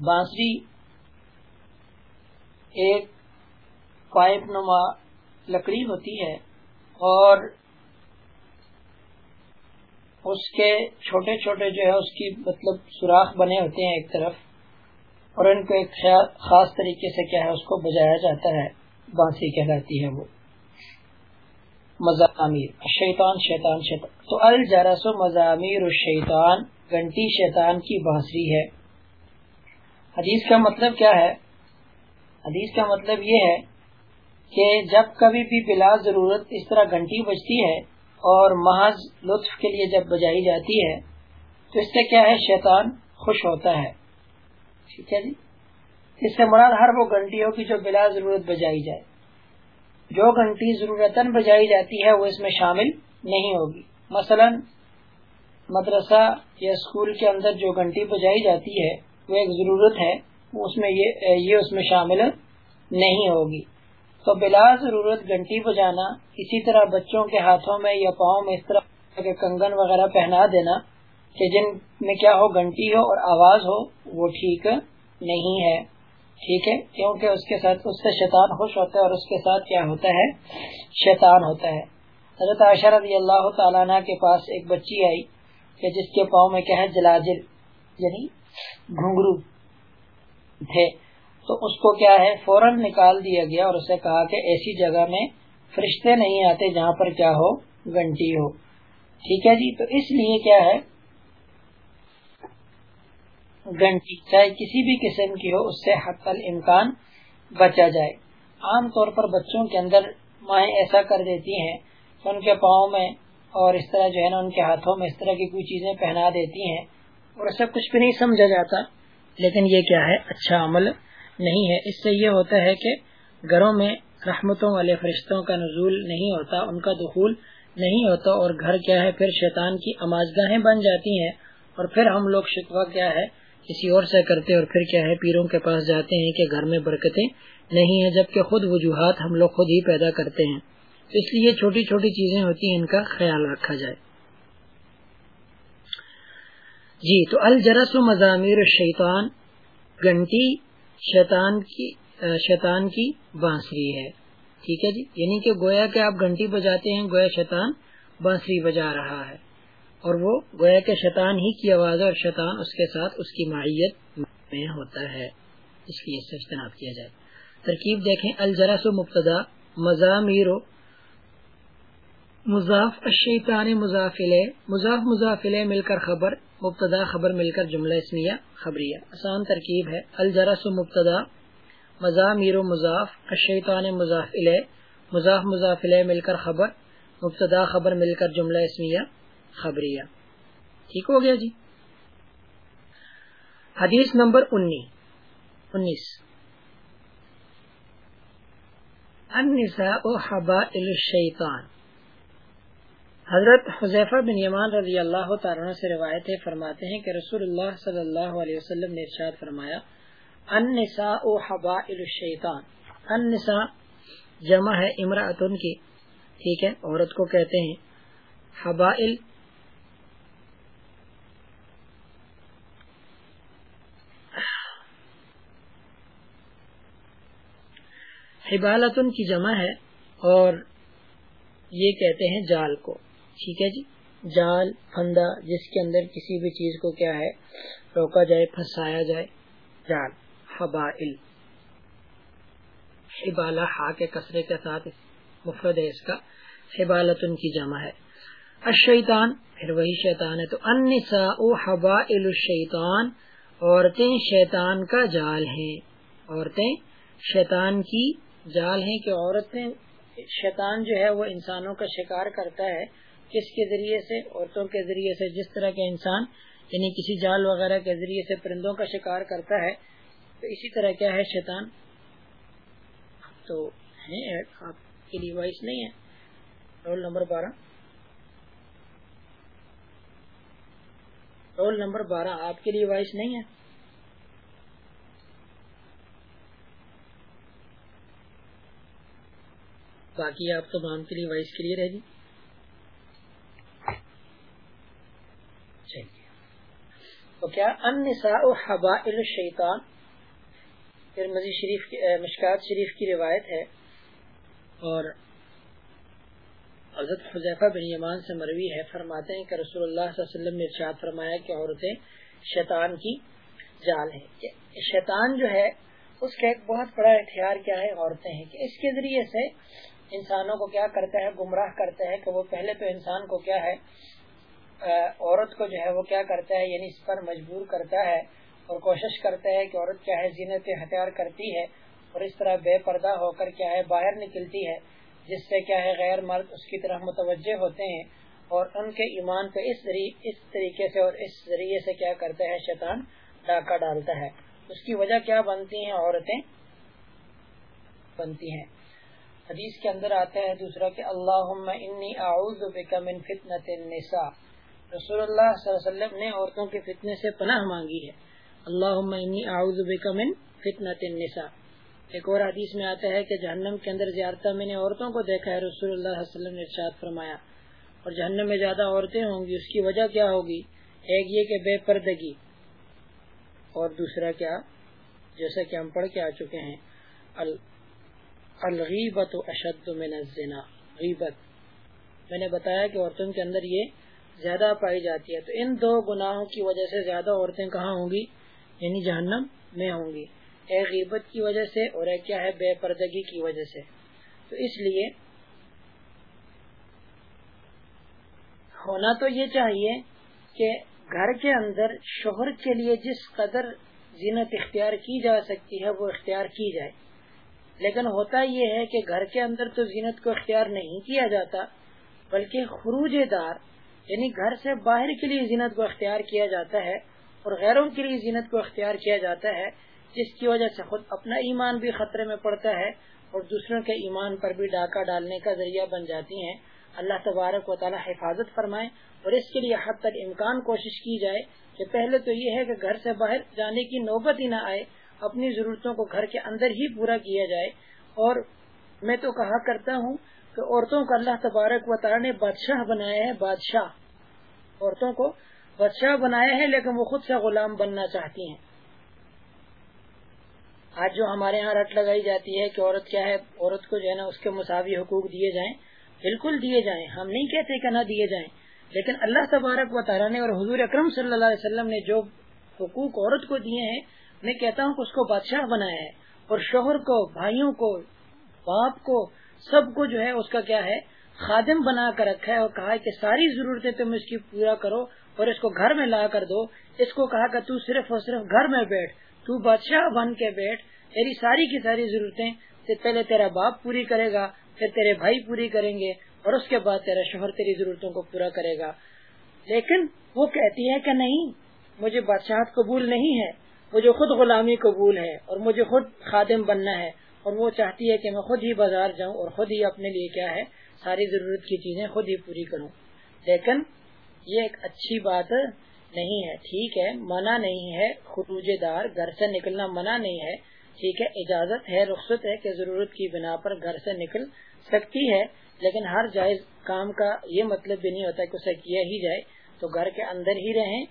بانسری ایک پائپ نما لکڑی ہوتی ہے اور اس کے چھوٹے چھوٹے جو ہے اس کی مطلب سوراخ بنے ہوتے ہیں ایک طرف اور ان کو ایک خاص طریقے سے کیا ہے، اس کو بجایا جاتا ہے بانسی کہلاتی ہے وہ۔ مضامیر۔ شیطان شیطان شیطان۔ تو الجرس و مضامیر الشیطان، گھنٹی شیطان کی بانسری ہے۔ حدیث کا مطلب کیا ہے؟ حدیث کا مطلب یہ ہے کہ جب کبھی بھی بلا ضرورت اس طرح گھنٹی بجتی ہے اور محض لطف کے لیے جب بجائی جاتی ہے، تو اس سے کیا ہے؟ شیطان خوش ہوتا ہے۔ ٹھیک ہے جی؟ اس سے مراد ہر وہ گھنٹی ہو جو بلا ضرورت بجائی جائے۔ جو گھنٹی ضرورت بجائی جاتی ہے، وہ اس میں شامل نہیں ہوگی۔ مثلا، مدرسہ یا اسکول کے اندر جو گھنٹی بجائی جاتی ہے وہ ایک ضرورت ہے، اس میں یہ یہ اس میں شامل نہیں ہوگی۔ تو بلا ضرورت گھنٹی بجانا، اسی طرح بچوں کے ہاتھوں میں یا پاؤں میں اس طرح کے کنگن وغیرہ پہنا دینا کہ جن میں کیا ہو، گھنٹی ہو اور آواز ہو، وہ ٹھیک نہیں ہے۔ ٹھیک ہے؟ کیونکہ اس کے ساتھ، اس سے شیطان خوش ہوتا ہے اور اس کے ساتھ کیا ہوتا ہے؟ شیطان ہوتا ہے۔ حضرت عائشہ رضی اللہ تعالیٰ عنہ کے پاس ایک بچی آئی کہ جس کے پاؤں میں کیا ہے؟ جلاجل یعنی گھنگرو تھے۔ تو اس کو کیا ہے؟ فوراً نکال دیا گیا اور اسے کہا کہ ایسی جگہ میں فرشتے نہیں آتے جہاں پر کیا ہو؟ گھنٹی ہو۔ ٹھیک ہے جی؟ تو اس لیے کیا ہے؟ گھنٹی، چاہے کسی بھی قسم کی ہو، اس سے حق الامکان بچا جائے۔ عام طور پر بچوں کے اندر مائیں ایسا کر دیتی ہیں کہ ان کے پاؤں میں اور اس طرح جو ہے نا، ان کے ہاتھوں میں اس طرح کی کوئی چیزیں پہنا دیتی ہیں۔ اور اسے کچھ بھی نہیں سمجھا جاتا۔ لیکن یہ کیا ہے؟ اچھا عمل نہیں ہے۔ اس سے یہ ہوتا ہے کہ گھروں میں رحمتوں والے فرشتوں کا نزول نہیں ہوتا، ان کا دخول نہیں ہوتا۔ اور گھر کیا ہے؟ پھر شیطان کی آماجگاہیں بن جاتی ہیں۔ اور پھر ہم لوگ شکوا کیا ہے؟ کسی اور سے کرتے اور پھر کیا ہے؟ پیروں کے پاس جاتے ہیں کہ گھر میں برکتیں نہیں ہیں، جبکہ خود وجوہات ہم لوگ خود ہی پیدا کرتے ہیں۔ اس لیے چھوٹی چھوٹی چیزیں ہوتی ہیں، ان کا خیال رکھا جائے۔ جی تو الجرس و مضامیر شیطان گھنٹی شیطان کی شیطان کی بانسری ہے۔ ٹھیک ہے جی؟ یعنی کہ گویا کہ آپ گھنٹی بجاتے ہیں، گویا شیطان بانسری بجا رہا ہے۔ اور وہ گویا کہ شیطان ہی کی آواز اور شیطان اس کے ساتھ اس کی معیت میں ہوتا ہے۔ اس لیے اس سے اجتناب کیا جائے۔ ترکیب دیکھیں، الجرس و مبتدا، مضامیر مضاف، الشیطان مضافل مضاف مضافل مل کر خبر مبتدا خبر مل کر جملہ اسمیہ خبریہ۔ آسان ترکیب ہے۔ الجرس و مبتدا، مضامیر و مضاف، الشیطان مضافل مضاف مضافل مل کر خبر، مبتدا خبر مل کر جملہ اسمیہ خبریہ۔ ٹھیک ہو گیا جی؟ حدیث نمبر انیس۔ الشیطان۔ حضرت حضیفہ بن یمان رضی اللہ تعالیٰ سے روایت فرماتے ہیں کہ رسول اللہ صلی اللہ علیہ وسلم نے ارشاد فرمایا، النساء حبائل الشیطان۔ النساء جمع ہے امراۃ کی، ٹھیک ہے؟ عورت کو کہتے ہیں حبائل۔ حبالتن کی جمع ہے اور یہ کہتے ہیں جال کو۔ ٹھیک ہے جی؟ جال، پھندا، جس کے اندر کسی بھی چیز کو کیا ہے، روکا جائے، پھنسایا جائے، جال، حبائل۔ حبالہ ہا کے کسرے کے ساتھ مفرد ہے اس کا۔ حبالتن کی جمع ہے۔ الشیطان، پھر وہی شیطان ہے۔ تو النساء حبائل الشیطان، عورتیں شیطان کا جال ہیں۔ عورتیں شیطان کی جال ہیں کہ عورتیں، شیطان جو ہے وہ انسانوں کا شکار کرتا ہے۔ کس کے ذریعے سے، عورتوں کے ذریعے سے، جس طرح کے انسان یعنی کسی جال وغیرہ کے ذریعے سے پرندوں کا شکار کرتا ہے، تو اسی طرح کیا ہے شیطان؟ تو آپ کی ڈیوائس نہیں ہے۔ رول نمبر بارہ۔ رول نمبر بارہ، آپ کے لیے وائس نہیں ہے۔ باقی آپ تمام کے لیے وائس کلیئر ہے جی۔ چاہیے۔ تو کیا النساء حبائل الشیطان؟ پھر مزید شریف مشکات شریف کی روایت ہے۔ اور حضرت حضیفہ بن یمان سے مروی ہے، فرماتے ہیں کہ رسول اللہ صلی اللہ علیہ وسلم نے ارشاد فرمایا کہ عورتیں شیطان کی جال ہیں۔ شیطان جو ہے، اس کا ایک بہت بڑا اختیار کیا ہے، عورتیں ہیں۔ کہ اس کے ذریعے سے انسانوں کو کیا کرتا ہے، گمراہ کرتا ہے کہ وہ پہلے تو انسان کو کیا ہے عورت کو جو ہے وہ کیا کرتا ہے یعنی اس پر مجبور کرتا ہے اور کوشش کرتا ہے کہ عورت کیا ہے، زینت ہتھیار کرتی ہے اور اس طرح بے پردہ ہو کر کیا ہے، باہر نکلتی ہے، جس سے کیا ہے، غیر مرد اس کی طرف متوجہ ہوتے ہیں اور ان کے ایمان پہ اس اس طریقے سے اور اس ذریعے سے کیا کرتا ہے، شیطان ڈاکہ ڈالتا ہے۔ اس کی وجہ کیا بنتی ہیں، عورتیں؟ بنتی ہیں۔ حدیث کے اندر آتا ہے دوسرا کہ اللہ انی اعوذ بک من فتنة النساء رسول اللہ صلی اللہ علیہ وسلم نے عورتوں کے فتنے سے پناہ مانگی ہے۔ اللہ انی اعوذ بک من فتنة النساء۔ ایک اور حدیث میں آتا ہے کہ جہنم کے اندر زیارتہ میں نے عورتوں کو دیکھا ہے، رسول اللہ صلی اللہ علیہ وسلم نے ارشاد فرمایا۔ اور جہنم میں زیادہ عورتیں ہوں گی، اس کی وجہ کیا ہوگی؟ ایک یہ کہ بے پردگی۔ اور دوسرا کیا؟ جیسا کہ ہم پڑھ کے آ چکے ہیں۔ الغیبت اشد من الزنا۔ غیبت۔ میں نے بتایا کہ عورتوں کے اندر یہ زیادہ پائی جاتی ہے تو ان دو گناہوں کی وجہ سے زیادہ عورتیں کہاں ہوں گی؟ یعنی جہنم میں ہوں گی۔ ایک غیبت کی وجہ سے اور ایک کیا ہے بے پردگی کی وجہ سے۔ تو اس لیے ہونا تو یہ چاہیے کہ گھر کے اندر شوہر کے لیے جس قدر زینت اختیار کی جا سکتی ہے وہ اختیار کی جائے۔ لیکن ہوتا یہ ہے کہ گھر کے اندر تو زینت کو اختیار نہیں کیا جاتا، بلکہ خروج دار یعنی گھر سے باہر کے لیے زینت کو اختیار کیا جاتا ہے اور غیروں کے لیے زینت کو اختیار کیا جاتا ہے، جس کی وجہ سے خود اپنا ایمان بھی خطرے میں پڑتا ہے اور دوسروں کے ایمان پر بھی ڈاکہ ڈالنے کا ذریعہ بن جاتی ہیں۔ اللہ تبارک و تعالی حفاظت فرمائے اور اس کے لیے حد تک امکان کوشش کی جائے کہ پہلے تو یہ ہے کہ گھر سے باہر جانے کی نوبت ہی نہ آئے، اپنی ضرورتوں کو گھر کے اندر ہی پورا کیا جائے۔ اور میں تو کہا کرتا ہوں کہ عورتوں کو اللہ تبارک و تعالی نے بادشاہ بنایا ہے، بادشاہ۔ عورتوں کو بادشاہ بنایا ہے، لیکن وہ خود سے غلام بننا چاہتی ہیں۔ آج جو ہمارے یہاں رٹ لگائی جاتی ہے کہ عورت کیا ہے، عورت کو جو ہے نا اس کے مساوی حقوق دیے جائیں، بالکل دیے جائیں۔ ہم نہیں کہتے کہ نہ دیے جائیں، لیکن اللہ تبارک و تعالیٰ نے اور حضور اکرم صلی اللہ علیہ وسلم نے جو حقوق عورت کو دیے ہیں، میں کہتا ہوں کہ اس کو بادشاہ بنایا ہے۔ اور شوہر کو، بھائیوں کو، باپ کو سب کو جو ہے اس کا کیا ہے، خادم بنا کر رکھا ہے اور کہا کہ ساری ضرورتیں تم اس کی پورا کرو اور اس کو گھر میں لا کر دو۔ اس کو کہا کہ تو صرف اور صرف گھر میں بیٹھ، تو بادشاہ بن کے بیٹھ، تیری ساری کی ساری ضرورتیں پہلے تیرا باپ پوری کرے گا، پھر تیرے بھائی پوری کریں گے اور اس کے بعد تیرا شوہر تیری ضرورتوں کو پورا کرے گا۔ لیکن وہ کہتی ہے کہ نہیں، مجھے بادشاہت قبول نہیں ہے، مجھے خود غلامی قبول ہے اور مجھے خود خادم بننا ہے۔ اور وہ چاہتی ہے کہ میں خود ہی بازار جاؤں اور خود ہی اپنے لیے کیا ہے، ساری ضرورت کی چیزیں خود ہی پوری کروں۔ لیکن یہ ایک اچھی بات نہیں ہے، ٹھیک ہے، منع نہیں ہے۔ خروج دار، گھر سے نکلنا منع نہیں ہے۔ ٹھیک ہے، اجازت ہے، رخصت ہے کہ ضرورت کی بنا پر گھر سے نکل سکتی ہے، لیکن ہر جائز کام کا یہ مطلب بھی نہیں ہوتا کہ اسے کیا ہی جائے۔ تو گھر کے اندر ہی رہیں،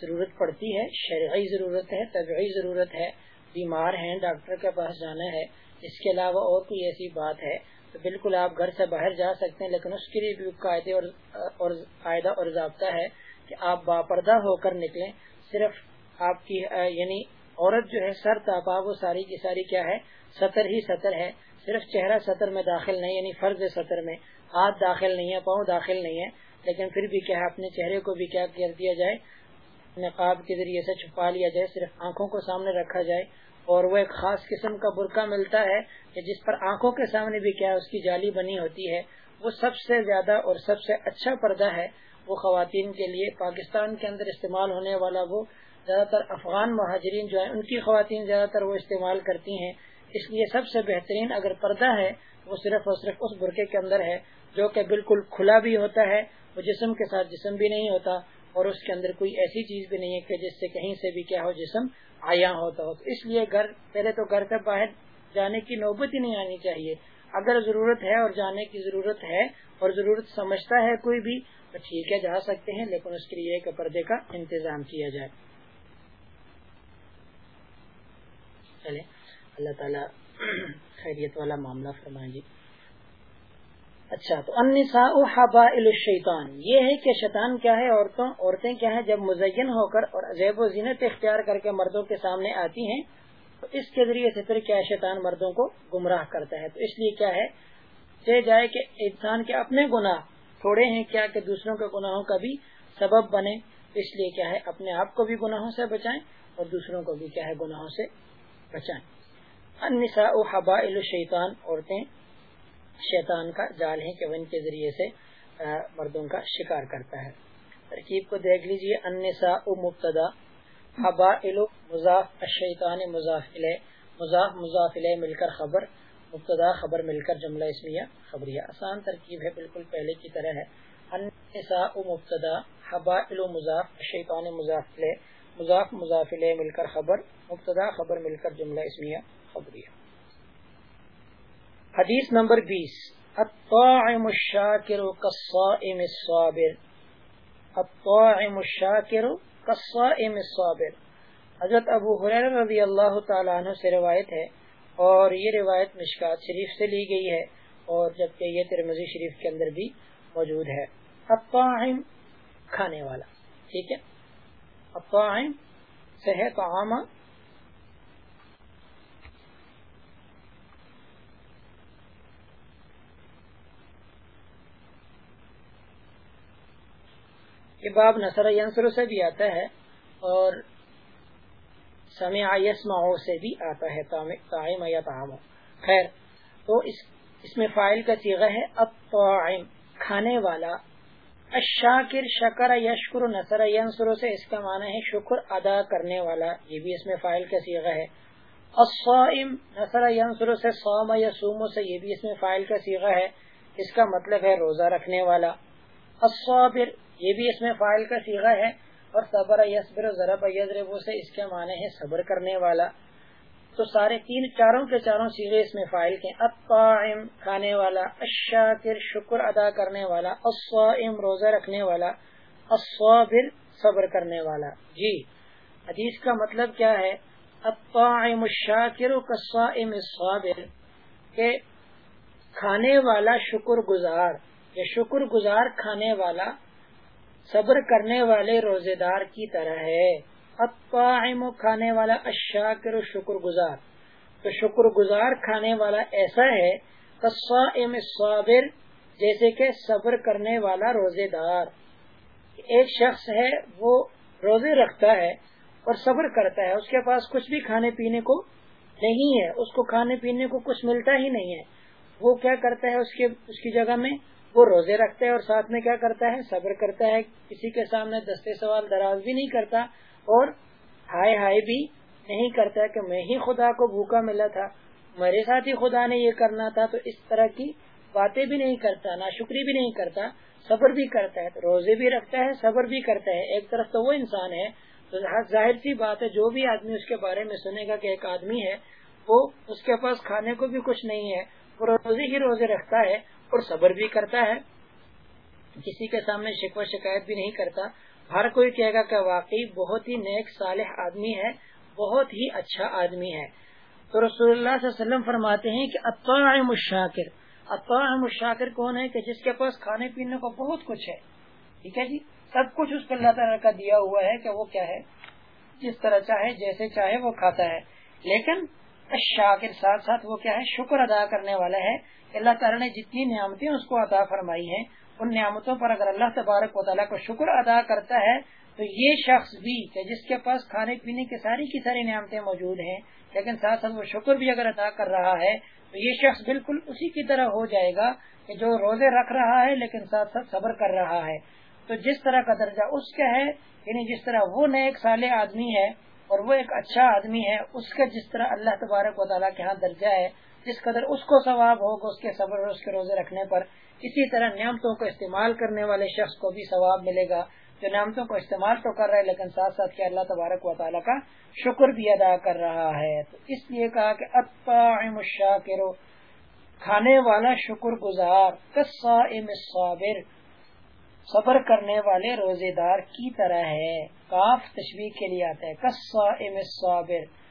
ضرورت پڑتی ہے، شرعی ضرورت ہے، طبعی ضرورت ہے۔ بیمار ہیں، ڈاکٹر کے پاس جانا ہے۔ اس کے علاوہ اور کوئی ایسی بات ہے؟ تو بالکل آپ گھر سے باہر جا سکتے ہیں، لیکن اس کے لیے بھی قاعدے اور قاعدہ اور ضابطہ ہے کہ آپ باپردہ ہو کر نکلیں۔ صرف آپ کی یعنی عورت جو ہے، سر تاپا، وہ ساری کی ساری کیا ہے؟ سطر ہی سطر ہے۔ صرف چہرہ سطر میں داخل نہیں یعنی فرض سطر میں۔ ہاتھ داخل نہیں ہے، پاؤں داخل نہیں ہے، لیکن پھر بھی کیا ہے؟ اپنے چہرے کو بھی کیا کر دیا جائے؟ نقاب کے ذریعے سے چھپا لیا جائے، صرف آنکھوں کو سامنے رکھا جائے، اور وہ ایک خاص قسم کا برقع ملتا ہے کہ جس پر آنکھوں کے سامنے بھی کیا اس کی جالی بنی ہوتی ہے۔ وہ سب سے زیادہ اور سب سے اچھا پردہ ہے۔ وہ خواتین کے لیے پاکستان کے اندر استعمال ہونے والا وہ زیادہ تر افغان مہاجرین جو ہیں، ان کی خواتین زیادہ تر وہ استعمال کرتی ہیں۔ اس لیے سب سے بہترین اگر پردہ ہے، وہ صرف اور صرف اس برقعے کے اندر ہے جو کہ بالکل کھلا بھی ہوتا ہے، وہ جسم کے ساتھ جسم بھی نہیں ہوتا۔ اور اس کے اندر کوئی ایسی چیز بھی نہیں ہے کہ جس سے کہیں سے بھی کیا ہو جسم آیا ہوتا ہو اس لیے گھر، پہلے تو گھر سے باہر جانے کی نوبت ہی نہیں آنی چاہیے۔ اگر ضرورت ہے اور جانے کی ضرورت ہے اور ضرورت سمجھتا ہے کوئی بھی، تو ٹھیک ہے، جا سکتے ہیں، لیکن اس کے لیے کہ پردے کا انتظام کیا جائے۔ چلے اللہ تعالیٰ خیریت والا معاملہ فرمائیں جی اچھا تو النساء حبائل الشیطان۔ یہ ہے کہ شیطان کیا ہے؟ عورتوں عورتیں کیا ہے جب مزین ہو کر اور عجیب و زینت اختیار کر کے مردوں کے سامنے آتی ہیں، تو اس کے ذریعے سے پھر کیا شیطان مردوں کو گمراہ کرتا ہے۔ تو اس لیے کیا ہے؟ کہ جائے کہ انسان کے اپنے گناہ تھوڑے ہیں، کیا کہ دوسروں کے گناہوں کا بھی سبب بنے۔ اس لیے کیا ہے؟ اپنے آپ کو بھی گناہوں سے بچائیں اور دوسروں کو بھی کیا ہے؟ گناہوں سے بچائیں۔ النساء حبائل الشیطان، عورتیں شیطان کا جال ہے کہ وہ ان کے ذریعے سے مردوں کا شکار کرتا ہے۔ ترکیب کو دیکھ لیجیے النساء مبتدا حبائل مضاف، الشیطان مضاف مضاف مضاف مل کر خبر، مبتدا خبر مل کر جملہ اسمیہ خبریہ۔ آسان ترکیب ہے، بالکل پہلے کی طرح ہے۔ النساء مبتدا حبائل مضاف، الشیطان مضاف مضاف مضاف مل کر خبر، مبتدا خبر مل کر جملہ اسمیہ خبریہ۔ حدیث نمبر بیس. الطاعم الشاکر قصائم الصابر. الطاعم الشاکر قصائم الصابر. حضرت ابو حریر رضی اللہ تعالیٰ عنہ سے روایت ہے اور یہ روایت مشکات شریف سے لی گئی ہے اور جبکہ یہ ترمزی شریف کے اندر بھی موجود ہے. الطاعم کھانے والا. ٹھیک ہے؟ الطاعم سے ہے طعامہ یہ باب نصر ینصر سے بھی آتا ہے اور سمع یسمع سے بھی آتا ہے طائم یا طعام. خیر، تو اس اس میں فائل کا سیغہ ہے الطاعم، کھانے والا. الشاکر، شکر، یشکر، نصر ینصر سے اس کا معنی ہے شکر ادا کرنے والا، یہ بھی اس میں فائل کا سیغہ ہے. الصائم، نصر ینصر سے صوم یسوم سے، یہ بھی اس میں فائل کا سیغہ ہے. اس کا مطلب ہے روزہ رکھنے والا. الصابر یہ بھی اس میں فائل کا سیغہ ہے، اور صبر یسبر ضرب یضرب سے اس کے معنی ہے صبر کرنے والا۔ تو سارے تین چاروں کے چاروں سیغے اس میں فائل کے۔ الطاعم کھانے والا، الشاکر شکر ادا کرنے والا، الصائم روزہ رکھنے والا، الصابر صبر کرنے والا۔ جی حدیث کا مطلب کیا ہے؟ الطاعم الشاکر کالصائم الصابر، کہ کھانے والا شکر گزار، یا شکر گزار کھانے والا صبر کرنے والے روزے دار کی طرح ہے۔ الطاعم، کھانے والا الشاکر شکر گزار تو شکر گزار کھانے والا ایسا ہے قصائم الصابر، جیسے کہ صبر کرنے والا روزے دار ایک شخص ہے، وہ روزے رکھتا ہے اور صبر کرتا ہے۔ اس کے پاس کچھ بھی کھانے پینے کو نہیں ہے۔ اس کو کھانے پینے کو کچھ ملتا ہی نہیں ہے۔ وہ کیا کرتا ہے اس کے، اس کی جگہ میں؟ وہ روزے رکھتا ہے اور ساتھ میں کیا کرتا ہے؟ صبر کرتا ہے، کسی کے سامنے دستے سوال، دراز بھی نہیں کرتا اور ہائے ہائے بھی نہیں کرتا کہ میں ہی خدا کو بھوکا ملا تھا، میرے ساتھ ہی خدا نے یہ کرنا تھا، تو اس طرح کی باتیں بھی نہیں کرتا نہ شکری بھی نہیں کرتا، صبر بھی کرتا ہے، روزے بھی رکھتا ہے، صبر بھی کرتا ہے۔ ایک طرف تو وہ انسان ہے، تو ظاہر سی بات ہے، جو بھی آدمی اس کے بارے میں سنے گا کہ ایک آدمی ہے، وہ اس کے پاس کھانے کو بھی کچھ نہیں ہے، وہ روزے ہی روزے رکھتا ہے اور صبر بھی کرتا ہے۔ کسی کے سامنے شکوہ شکایت بھی نہیں کرتا۔ ہر کوئی کہے گا کہ واقعی بہت ہی نیک صالح آدمی ہے، بہت ہی اچھا آدمی ہے۔ تو رسول اللہ صلی اللہ علیہ وسلم فرماتے ہیں کہ اطاعم الشاکر اطاعم الشاکر کون ہے کہ جس کے پاس کھانے پینے کو بہت کچھ ہے۔ ٹھیک ہے جی؟ سب کچھ اس کو اللہ تعالیٰ کا دیا ہوا ہے کہ وہ کیا ہے؟ جس طرح چاہے، جیسے چاہے وہ کھاتا ہے۔ لیکن شاکر ساتھ ساتھ وہ کیا ہے؟ شکر ادا کرنے والا ہے۔ اللہ تعالیٰ نے جتنی نعمتیں اس کو عطا فرمائی ہیں، ان نعمتوں پر اگر اللہ تبارک و تعالیٰ کو شکر ادا کرتا ہے، تو یہ شخص بھی، کہ جس کے پاس کھانے پینے کی ساری کی ساری نعمتیں موجود ہیں، لیکن ساتھ ساتھ وہ شکر بھی اگر ادا کر رہا ہے، تو یہ شخص بالکل اسی کی طرح ہو جائے گا کہ جو روزے رکھ رہا ہے، لیکن ساتھ ساتھ صبر کر رہا ہے۔ تو جس طرح کا درجہ اس کا ہے یعنی جس طرح وہ نیک سالے آدمی ہے اور وہ ایک اچھا آدمی ہے، اس کا جس طرح اللہ تبارک و تعالیٰ کے ہاں درجہ ہے، جس قدر اس کو ثواب ہوگا اس کے صبر اور اس کے روزے رکھنے پر، اسی طرح نعمتوں کو استعمال کرنے والے شخص کو بھی ثواب ملے گا جو نعمتوں کو استعمال تو کر رہا ہے، لیکن ساتھ ساتھ کیا اللہ تبارک و تعالیٰ کا شکر بھی ادا کر رہا ہے۔ تو اس لیے کہا کہ اطاعم الشاکر، کھانے والا شکر گزار صابر صبر کرنے والے روزے دار کی طرح ہے۔ کاف تشبیح کے لیے آتا ہے۔ کسا ام صابر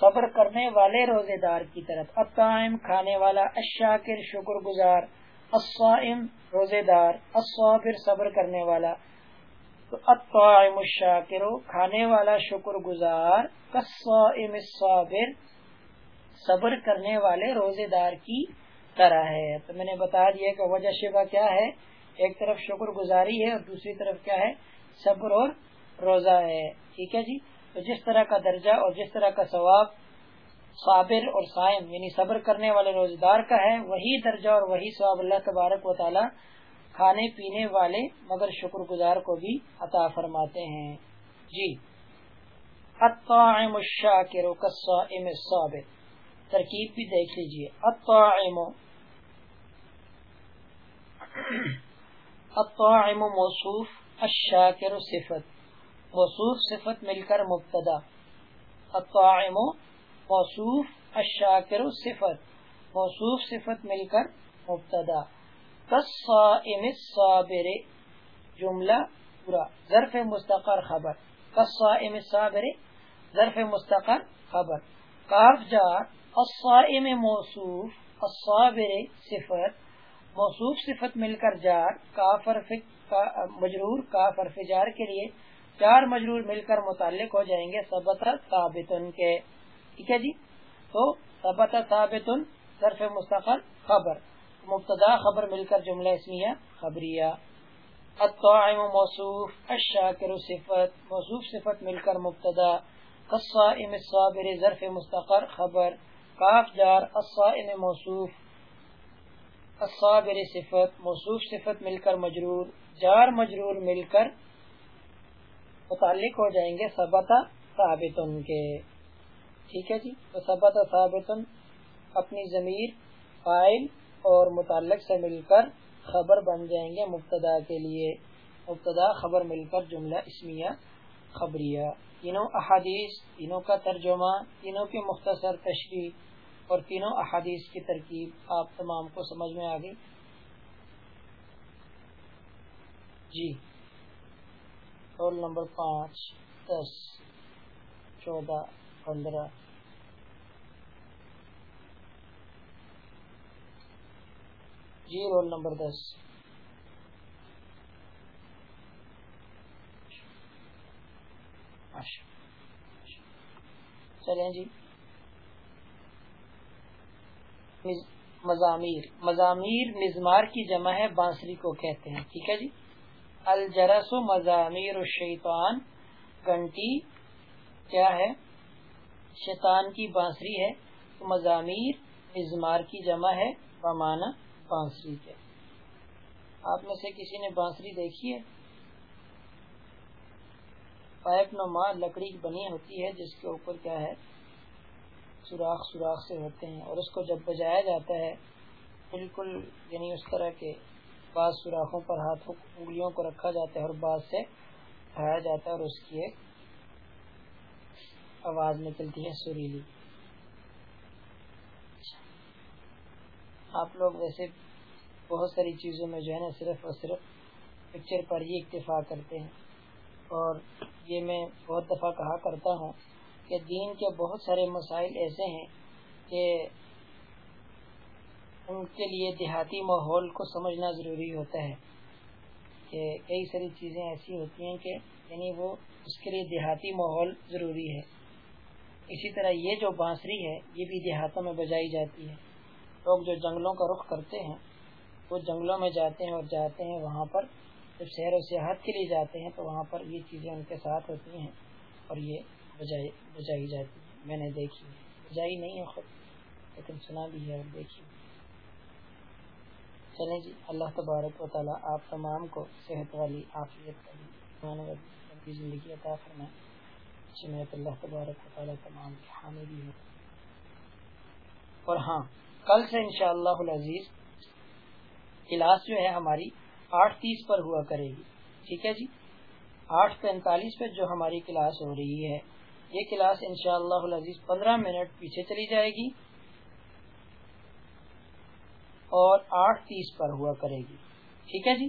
صبر کرنے والے روزے دار کی طرف اطائم کھانے والا اشاکر شکر گزار الصائم روزے دار الصابر صبر کرنے والا۔ تو اطائم الشاکر، کھانے والا شکر گزار کالصائم الصابر۔ صبر کرنے والے روزے دار کی طرح ہے۔ تو میں نے بتا دیا کہ وجہ شبہ کیا ہے؟ ایک طرف شکر گزاری ہے اور دوسری طرف کیا ہے؟ صبر اور روزہ ہے۔ ٹھیک ہے جی؟ تو جس طرح کا درجہ اور جس طرح کا ثواب صابر اور سائم یعنی صبر کرنے والے روزگار کا ہے، وہی درجہ اور وہی ثواب اللہ تبارک و تعالی کھانے پینے والے مگر شکر گزار کو بھی عطا فرماتے ہیں۔ جی۔ الطاعم الشاکر کالصائم الصابر۔ ترکیب بھی دیکھ لیجیے۔ الطاعم الطاعم موصوف، الشاکر صفت. موصوف صفت مل کر مبتدا. الطاعم موصوف، الشاکر صفت. موصوف صفت مل کر مبتدا. قصائم الصابر، جملہ پورا. ظرف مستقر خبر. قصائم الصابر، ظرف مستقر خبر. کاف جار، الصائم موصوف، الصابر صفت. موصوف صفت مل کر جار کافر مجرور کافر فجار کے لیے چار مجرور مل کر متعلق ہو جائیں گے سبت ثابت کے۔ ٹھیک ہے جی؟ تو سبت ثابت صرف مستقل خبر، مبتدا خبر مل کر جملہ اسمیہ خبریہ۔ الطاعم موصوف، الشاکر صفت، موصوف صفت مل کر مبتدا۔ قصائم الصابر، ظرف مستقر خبر، کاف جار، الصائم موصوف۔ الصابر صفت، موصوف صفت مل کر مجرور، جار مجرور مل کر متعلق ہو جائیں گے سبتا ثابت کے۔ ٹھیک ہے جی؟ تو سبتا ثابت اپنی ضمیر فائل اور متعلق سے مل کر خبر بن جائیں گے مبتدا کے لیے۔ مبتدا خبر مل کر جملہ اسمیہ خبریہ۔ تینوں احادیث تینوں کا ترجمہ تینوں کی مختصر تشریح۔ اور تینوں احادیث کی ترکیب آپ تمام کو سمجھ میں آ گئی؟ جی۔ رول نمبر پانچ، دس، چودہ، پندرہ۔ جی رول نمبر دس۔ چلیں جی۔ مضامیر. مضامیر مزمار کی جمع ہے، بانسری کو کہتے ہیں. ٹھیک ہے جی؟ الجرس و مضامیر الشیطان. گھنٹی کیا ہے؟ شیطان کی بانسری ہے. مضامیر مزمار کی جمع ہے بمانا بانسری کے. آپ میں سے کسی نے بانسری دیکھی ہے؟ پائپ نما لکڑی بنی ہوتی ہے، جس کے اوپر کیا ہے؟ سوراخ سوراخ سے ہوتے ہیں اور اس کو جب بجایا جاتا ہے، بالکل یعنی اس طرح کے بعض سوراخوں پر ہاتھوں، انگلیوں کو رکھا جاتا ہے اور بعض سے اٹھایا جاتا ہے اور اس کی ایک آواز نکلتی ہے سریلی۔ آپ لوگ ویسے بہت ساری چیزوں میں جو ہے نا صرف اور صرف پکچر پر ہی اکتفا کرتے ہیں اور یہ میں بہت دفعہ کہا کرتا ہوں کہ دین کے بہت سارے مسائل ایسے ہیں کہ ان کے لیے دیہاتی ماحول کو سمجھنا ضروری ہوتا ہے کہ کئی ساری چیزیں ایسی ہوتی ہیں کہ یعنی وہ اس کے لیے دیہاتی ماحول ضروری ہے۔ اسی طرح یہ جو بانسری ہے، یہ بھی دیہاتوں میں بجائی جاتی ہے۔ لوگ جو جنگلوں کا رخ کرتے ہیں، وہ جنگلوں میں جاتے ہیں اور جاتے ہیں وہاں پر۔ جب شہر و سیاحت کے لیے جاتے ہیں تو وہاں پر یہ چیزیں ان کے ساتھ ہوتی ہیں اور یہ بجائی بجائی جاتی ہے۔ میں نے دیکھی۔ بجائی نہیں ہے خود، لیکن سنا بھی ہے اور دیکھی چلیں جی اللہ تبارک و تعالیٰ آپ تمام کو صحت والی، عافیت والی زندگی عطا فرمائے۔ جمعیت اللہ تبارک و تعالیٰ تمام کی حامی بھی ہو۔ اور ہاں کل سے انشاءاللہ العزیز کلاس جو ہے ہماری آٹھ تیس پر ہوا کرے گی۔ ٹھیک ہے جی؟ آٹھ پینتالیس پہ جو ہماری کلاس ہو رہی ہے۔ یہ کلاس انشاءاللہ العزیز پندرہ منٹ پیچھے چلی جائے گی اور آٹھ تیس پر ہوا کرے گی۔ ٹھیک ہے جی؟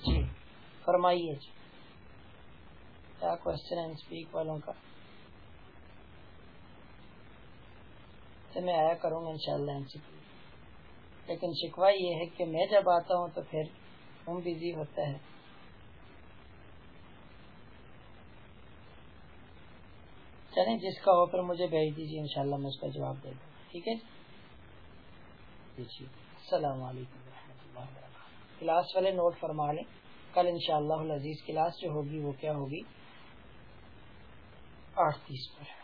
جی فرمائیے جی۔ کیا کوشچن ہے اسپیک والوں کا؟ تو میں آیا کروں گا انشاءاللہ ان سے۔ لیکن شکوہ یہ ہے کہ میں جب آتا ہوں تو پھر ہم بزی ہوتا ہے چلیں جس کا ہو پھر مجھے بھیج دیجیے انشاءاللہ میں اس کا جواب دے دوں ٹھیک ہے جی؟, جی،, جی۔ السلام علیکم و اللہ وبرکاتہ۔ کلاس والے نوٹ فرما لیں۔ کل انشاءاللہ شاء اللہ کلاس جو ہوگی، وہ کیا ہوگی؟ آٹھ تیس پر۔